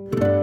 you